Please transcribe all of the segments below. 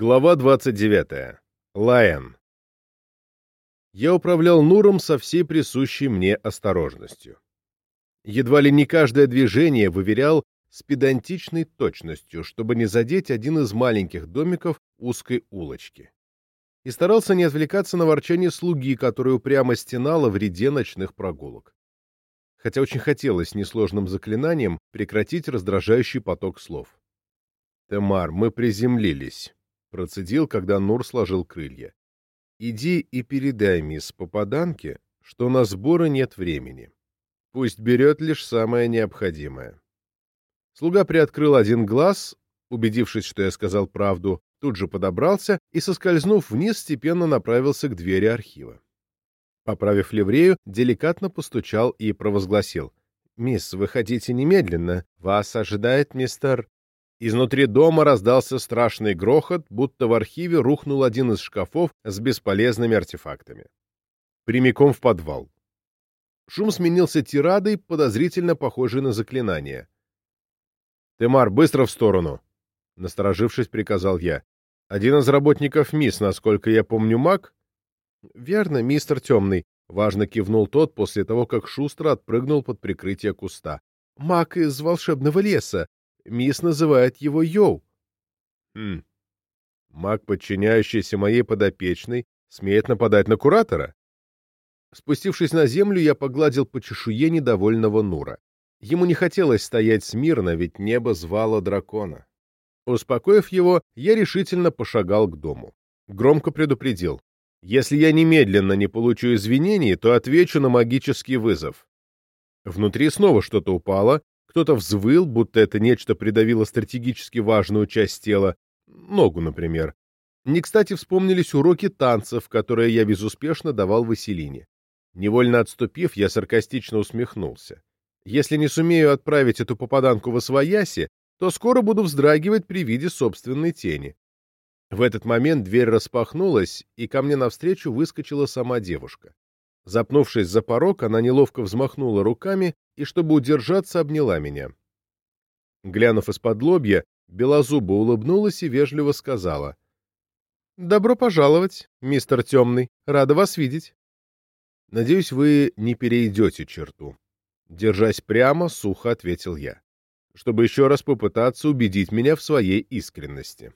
Глава 29. Лайон. Я управлял Нуром со всей присущей мне осторожностью. Едва ли не каждое движение выверял с педантичной точностью, чтобы не задеть один из маленьких домиков узкой улочки. И старался не отвлекаться на ворчание слуги, которая упрямо стенала в ряде ночных прогулок. Хотя очень хотелось несложным заклинанием прекратить раздражающий поток слов. «Темар, мы приземлились», — процедил, когда Нур сложил крылья. «Иди и передай мисс Попаданке, что на сборы нет времени. Пусть берет лишь самое необходимое». Слуга приоткрыл один глаз, убедившись, что я сказал правду, тут же подобрался и, соскользнув вниз, степенно направился к двери архива. Поправив ливрею, деликатно постучал и провозгласил. «Мисс, выходите немедленно. Вас ожидает мистер...» Изнутри дома раздался страшный грохот, будто в архиве рухнул один из шкафов с бесполезными артефактами. Прямиком в подвал. Шум сменился тирадой, подозрительно похожей на заклинание. «Темар, быстро в сторону!» Насторожившись, приказал я. «Один из работников МИС, насколько я помню, маг?» «Верно, мистер Темный», — важно кивнул тот после того, как шустро отпрыгнул под прикрытие куста. «Маг из волшебного леса. Мисс называет его Йоу. Хм. Маг, подчиняющийся моей подопечной, смеет нападать на куратора? Спустившись на землю, я погладил по чешуе недовольного Нура. Ему не хотелось стоять смирно, ведь небо звало дракона. Успокоив его, я решительно пошагал к дому. Громко предупредил. Если я немедленно не получу извинений, то отвечу на магический вызов. Внутри снова что-то упало, кто-то взвыл, будто это нечто придавило стратегически важную часть тела, ногу, например. Не кстати вспомнились уроки танцев, которые я безуспешно давал Василине. Невольно отступив, я саркастично усмехнулся. Если не сумею отправить эту попаданку в освояси, то скоро буду вздрагивать при виде собственной тени. В этот момент дверь распахнулась, и ко мне навстречу выскочила сама девушка. Запнувшись за порог, она неловко взмахнула руками и, чтобы удержаться, обняла меня. Глянув из-под лобья, Белозуба улыбнулась и вежливо сказала. «Добро пожаловать, мистер Темный. Рада вас видеть». «Надеюсь, вы не перейдете черту». Держась прямо, сухо ответил я, чтобы еще раз попытаться убедить меня в своей искренности.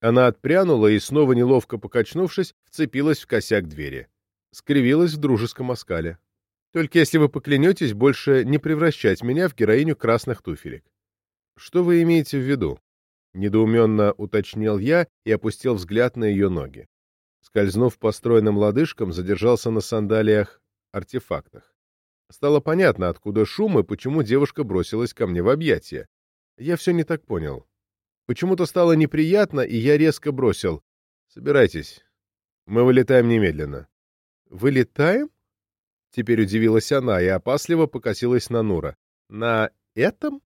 Она отпрянула и, снова неловко покачнувшись, вцепилась в косяк двери скривилась в дружеском оскале. «Только если вы поклянетесь больше не превращать меня в героиню красных туфелек». «Что вы имеете в виду?» — недоуменно уточнил я и опустил взгляд на ее ноги. Скользнув по стройным лодыжкам, задержался на сандалиях-артефактах. Стало понятно, откуда шум и почему девушка бросилась ко мне в объятия. Я все не так понял. Почему-то стало неприятно, и я резко бросил. «Собирайтесь. Мы вылетаем немедленно». «Вылетаем?» Теперь удивилась она и опасливо покосилась на Нура. «На этом?»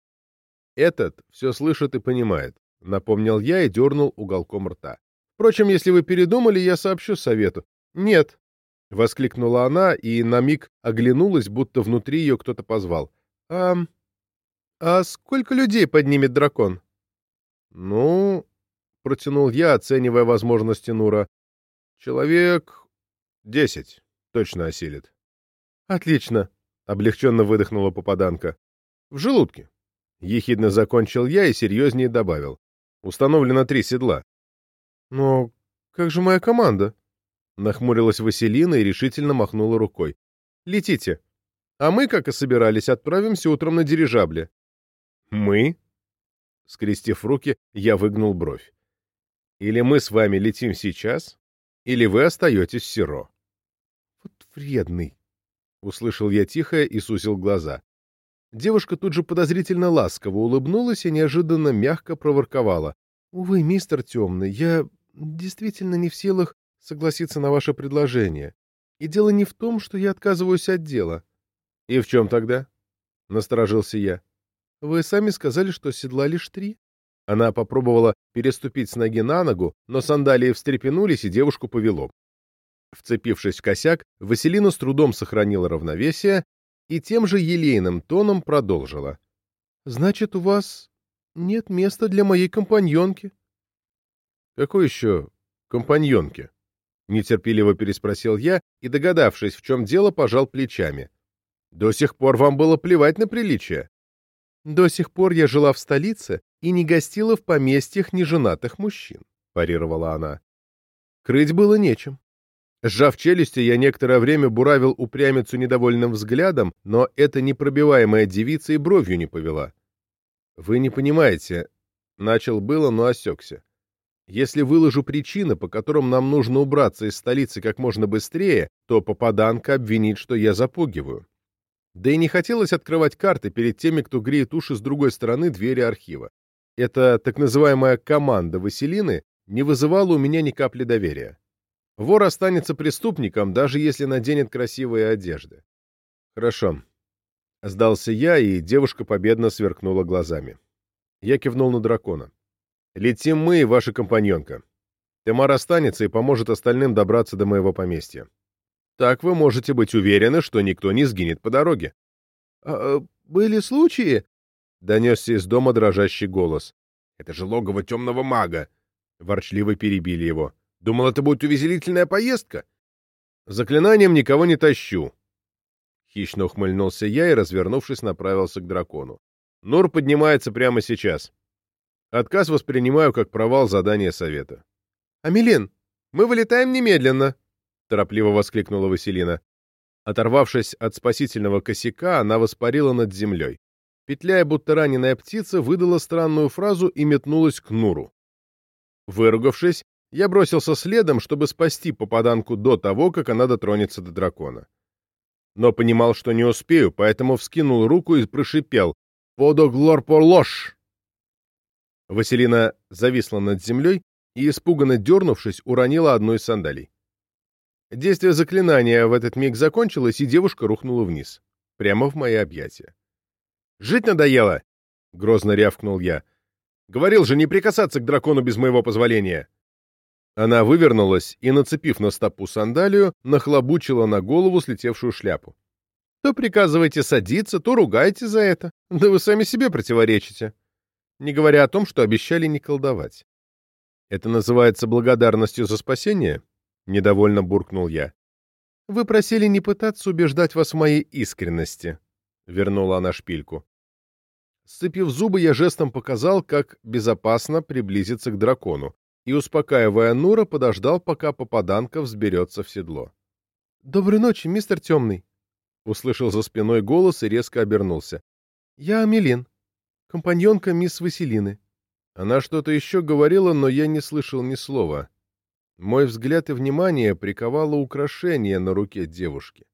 «Этот все слышит и понимает», — напомнил я и дернул уголком рта. «Впрочем, если вы передумали, я сообщу совету». «Нет», — воскликнула она и на миг оглянулась, будто внутри ее кто-то позвал. «А... а сколько людей поднимет дракон?» «Ну...» — протянул я, оценивая возможности Нура. «Человек Десять. Точно осилит. Отлично. Облегченно выдохнула попаданка. В желудке. Ехидно закончил я и серьезнее добавил. Установлено три седла. Но как же моя команда? Нахмурилась Василина и решительно махнула рукой. Летите. А мы, как и собирались, отправимся утром на дирижабле. Мы? Скрестив руки, я выгнул бровь. Или мы с вами летим сейчас, или вы остаетесь Сиро. «Вот вредный!» — услышал я тихо и сузил глаза. Девушка тут же подозрительно ласково улыбнулась и неожиданно мягко проворковала. «Увы, мистер Темный, я действительно не в силах согласиться на ваше предложение. И дело не в том, что я отказываюсь от дела». «И в чем тогда?» — насторожился я. «Вы сами сказали, что седла лишь три». Она попробовала переступить с ноги на ногу, но сандалии встрепенулись, и девушку повело. Вцепившись в косяк, Василина с трудом сохранила равновесие и тем же елейным тоном продолжила. — Значит, у вас нет места для моей компаньонки? Какой еще компаньонке? Нетерпеливо переспросил я и, догадавшись, в чем дело, пожал плечами. До сих пор вам было плевать на приличие. До сих пор я жила в столице и не гостила в поместьях неженатых мужчин, парировала она. Крыть было нечем. Сжав челюсти, я некоторое время буравил упрямицу недовольным взглядом, но эта непробиваемая девица и бровью не повела. «Вы не понимаете...» — начал было, но осекся. «Если выложу причины, по которым нам нужно убраться из столицы как можно быстрее, то попаданка обвинит, что я запугиваю. Да и не хотелось открывать карты перед теми, кто греет уши с другой стороны двери архива. Эта так называемая «команда» Василины не вызывала у меня ни капли доверия. Вор останется преступником, даже если наденет красивые одежды. Хорошо. Сдался я, и девушка победно сверкнула глазами. Я кивнул на дракона. Летим мы и ваша компаньонка. Темар останется и поможет остальным добраться до моего поместья. Так вы можете быть уверены, что никто не сгинет по дороге. «А, а были случаи?» — донесся из дома дрожащий голос. «Это же логово темного мага!» — ворчливо перебили его. Думал, это будет увеселительная поездка. Заклинанием никого не тащу. Хищно ухмыльнулся я и, развернувшись, направился к дракону. Нур поднимается прямо сейчас. Отказ воспринимаю как провал задания совета. «Амелин, мы вылетаем немедленно!» — торопливо воскликнула Василина. Оторвавшись от спасительного косяка, она воспарила над землей. Петляя, будто раненая птица, выдала странную фразу и метнулась к Нуру. Выругавшись, я бросился следом, чтобы спасти попаданку до того, как она дотронется до дракона. Но понимал, что не успею, поэтому вскинул руку и прошипел «Подоглор положь!». Василина зависла над землей и, испуганно дернувшись, уронила одну из сандалий. Действие заклинания в этот миг закончилось, и девушка рухнула вниз, прямо в мои объятия. «Жить надоело!» — грозно рявкнул я. «Говорил же не прикасаться к дракону без моего позволения!» Она вывернулась и, нацепив на стопу сандалию, нахлобучила на голову слетевшую шляпу. То приказывайте садиться, то ругайте за это. Да вы сами себе противоречите. Не говоря о том, что обещали не колдовать. Это называется благодарностью за спасение? Недовольно буркнул я. Вы просили не пытаться убеждать вас в моей искренности. Вернула она шпильку. Сцепив зубы, я жестом показал, как безопасно приблизиться к дракону, и, успокаивая Нура, подождал, пока попаданка взберется в седло. «Доброй ночи, мистер Темный!» Услышал за спиной голос и резко обернулся. «Я Амелин, компаньонка мисс Василины». Она что-то еще говорила, но я не слышал ни слова. Мой взгляд и внимание приковало украшение на руке девушки.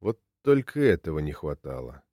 Вот только этого не хватало.